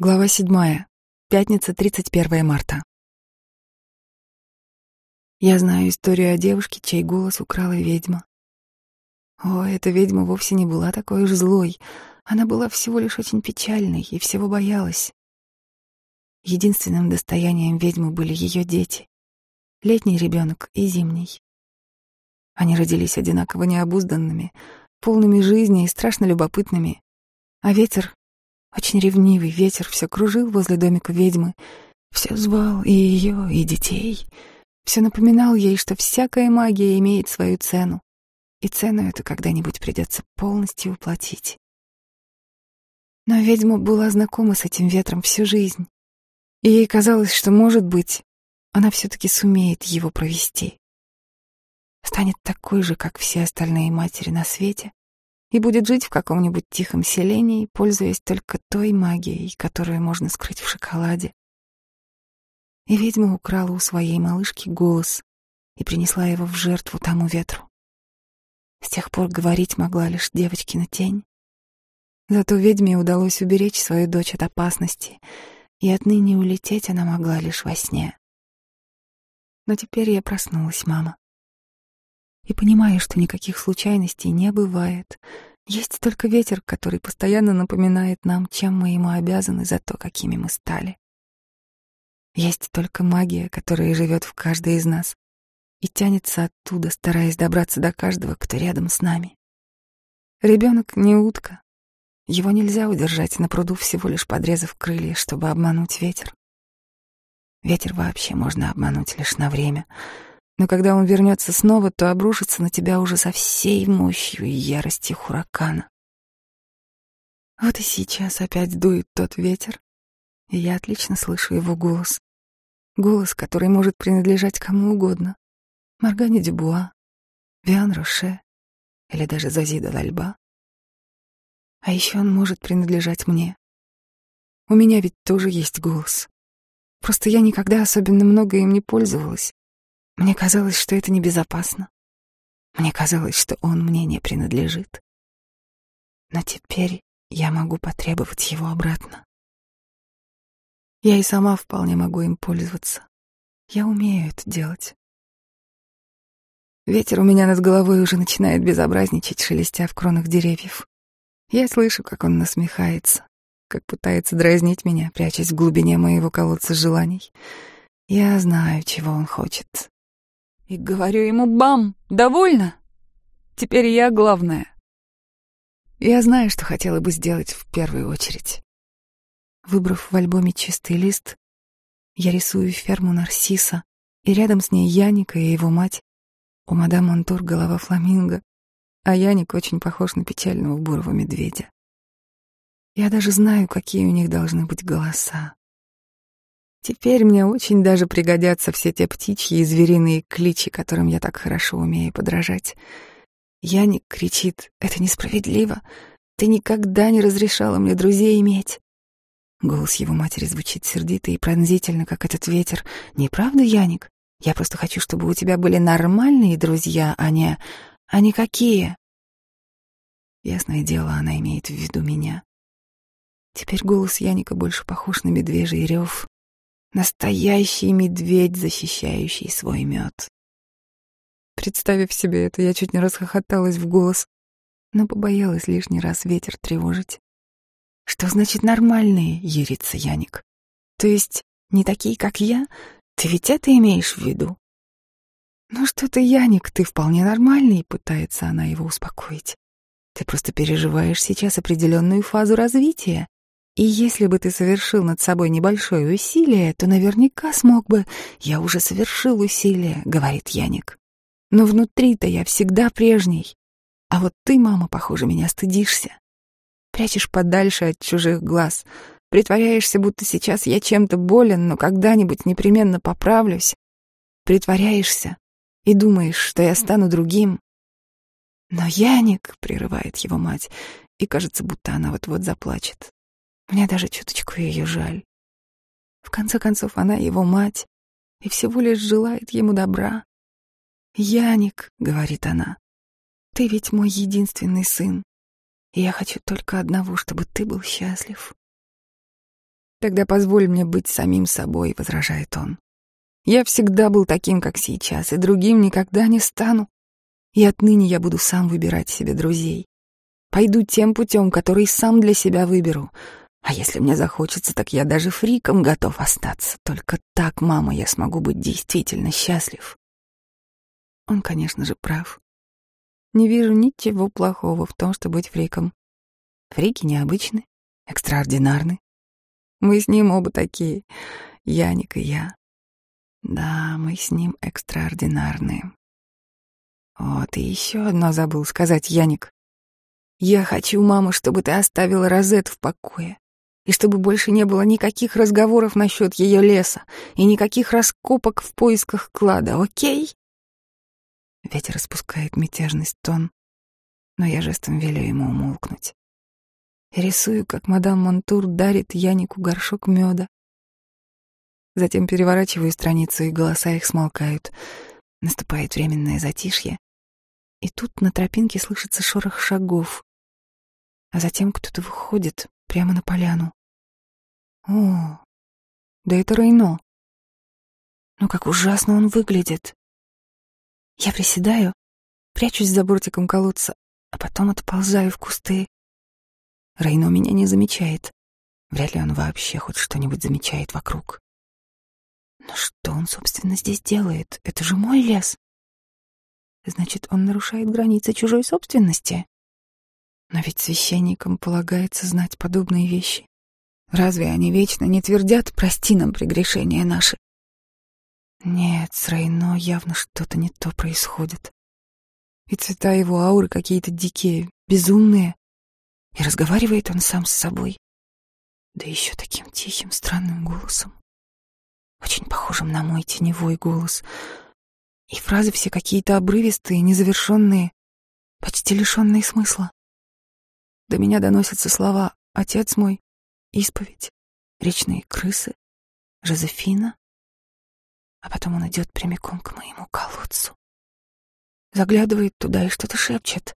Глава седьмая. Пятница, 31 марта. Я знаю историю о девушке, чей голос украла ведьма. О, эта ведьма вовсе не была такой уж злой. Она была всего лишь очень печальной и всего боялась. Единственным достоянием ведьмы были ее дети. Летний ребенок и зимний. Они родились одинаково необузданными, полными жизни и страшно любопытными. А ветер очень ревнивый ветер все кружил возле домика ведьмы, все звал и ее, и детей. Все напоминал ей, что всякая магия имеет свою цену, и цену эту когда-нибудь придется полностью уплатить. Но ведьма была знакома с этим ветром всю жизнь, и ей казалось, что, может быть, она все-таки сумеет его провести. Станет такой же, как все остальные матери на свете, и будет жить в каком-нибудь тихом селении, пользуясь только той магией, которую можно скрыть в шоколаде. И ведьма украла у своей малышки голос и принесла его в жертву тому ветру. С тех пор говорить могла лишь девочкина тень. Зато ведьме удалось уберечь свою дочь от опасности, и отныне улететь она могла лишь во сне. Но теперь я проснулась, мама и понимаю, что никаких случайностей не бывает. Есть только ветер, который постоянно напоминает нам, чем мы ему обязаны за то, какими мы стали. Есть только магия, которая живет в каждой из нас и тянется оттуда, стараясь добраться до каждого, кто рядом с нами. Ребенок не утка. Его нельзя удержать на пруду, всего лишь подрезав крылья, чтобы обмануть ветер. Ветер вообще можно обмануть лишь на время — но когда он вернется снова, то обрушится на тебя уже со всей мощью и яростью хуракана. Вот и сейчас опять дует тот ветер, и я отлично слышу его голос. Голос, который может принадлежать кому угодно. Маргане Дюбуа, Виан Роше или даже Зазида Лальба. А еще он может принадлежать мне. У меня ведь тоже есть голос. Просто я никогда особенно много им не пользовалась. Мне казалось, что это небезопасно. Мне казалось, что он мне не принадлежит. Но теперь я могу потребовать его обратно. Я и сама вполне могу им пользоваться. Я умею это делать. Ветер у меня над головой уже начинает безобразничать, шелестя в кронах деревьев. Я слышу, как он насмехается, как пытается дразнить меня, прячась в глубине моего колодца желаний. Я знаю, чего он хочет, и говорю ему «Бам! Довольно? Теперь я главная». Я знаю, что хотела бы сделать в первую очередь. Выбрав в альбоме чистый лист, я рисую ферму Нарсиса, и рядом с ней Яника и его мать. У мадам Монтур голова фламинго, а Яник очень похож на печального бурого медведя. Я даже знаю, какие у них должны быть голоса. Теперь мне очень даже пригодятся все те птичьи и звериные кличи, которым я так хорошо умею подражать. Яник кричит «Это несправедливо! Ты никогда не разрешала мне друзей иметь!» Голос его матери звучит сердито и пронзительно, как этот ветер. «Не правда, Яник? Я просто хочу, чтобы у тебя были нормальные друзья, а не... а не какие!» Ясное дело, она имеет в виду меня. Теперь голос Яника больше похож на медвежий рев, Настоящий медведь, защищающий свой мед. Представив себе это, я чуть не расхохоталась в голос, но побоялась лишний раз ветер тревожить. Что значит нормальные, ерится Яник? То есть не такие, как я? Ты ведь это имеешь в виду? Ну что ты, Яник, ты вполне нормальный, пытается она его успокоить. Ты просто переживаешь сейчас определенную фазу развития. И если бы ты совершил над собой небольшое усилие, то наверняка смог бы... Я уже совершил усилие, говорит Яник. Но внутри-то я всегда прежний. А вот ты, мама, похоже, меня стыдишься. Прячешь подальше от чужих глаз. Притворяешься, будто сейчас я чем-то болен, но когда-нибудь непременно поправлюсь. Притворяешься и думаешь, что я стану другим. Но Яник, прерывает его мать, и кажется, будто она вот-вот заплачет. Мне даже чуточку ее жаль. В конце концов, она его мать и всего лишь желает ему добра. «Яник», — говорит она, — «ты ведь мой единственный сын, и я хочу только одного, чтобы ты был счастлив». Тогда позволь мне быть самим собой, возражает он. Я всегда был таким, как сейчас, и другим никогда не стану. И отныне я буду сам выбирать себе друзей. Пойду тем путем, который сам для себя выберу. А если мне захочется, так я даже фриком готов остаться. Только так, мама, я смогу быть действительно счастлив. Он, конечно же, прав. Не вижу ничего плохого в том, что быть фриком. Фрики необычны, экстраординарны. Мы с ним оба такие, Яник и я. Да, мы с ним экстраординарные. Вот и еще одно забыл сказать Яник. Я хочу, мама, чтобы ты оставила Розет в покое. И чтобы больше не было никаких разговоров насчет ее леса и никаких раскопок в поисках клада, окей? Ветер распускает мятежность тон, но я жестом велю ему умолкнуть. И рисую, как мадам Монтур дарит Янику горшок меда. Затем переворачиваю страницу, и голоса их смолкают. Наступает временное затишье. И тут на тропинке слышится шорох шагов а затем кто-то выходит прямо на поляну. О, да это Рейно. Но как ужасно он выглядит. Я приседаю, прячусь за бортиком колодца, а потом отползаю в кусты. Рейно меня не замечает. Вряд ли он вообще хоть что-нибудь замечает вокруг. Но что он, собственно, здесь делает? Это же мой лес. Значит, он нарушает границы чужой собственности. Но ведь священникам полагается знать подобные вещи. Разве они вечно не твердят «прости нам прегрешения наши»? Нет, с Рейно явно что-то не то происходит. И цвета его ауры какие-то дикие, безумные. И разговаривает он сам с собой. Да еще таким тихим, странным голосом. Очень похожим на мой теневой голос. И фразы все какие-то обрывистые, незавершенные, почти лишенные смысла. До меня доносятся слова «Отец мой», «Исповедь», «Речные крысы», «Жозефина». А потом он идет прямиком к моему колодцу. Заглядывает туда и что-то шепчет.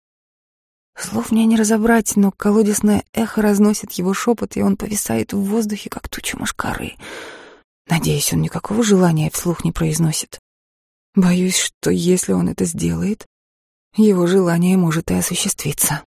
Слов мне не разобрать, но колодесное эхо разносит его шепот, и он повисает в воздухе, как туча мошкары. Надеюсь, он никакого желания вслух не произносит. Боюсь, что если он это сделает, его желание может и осуществиться.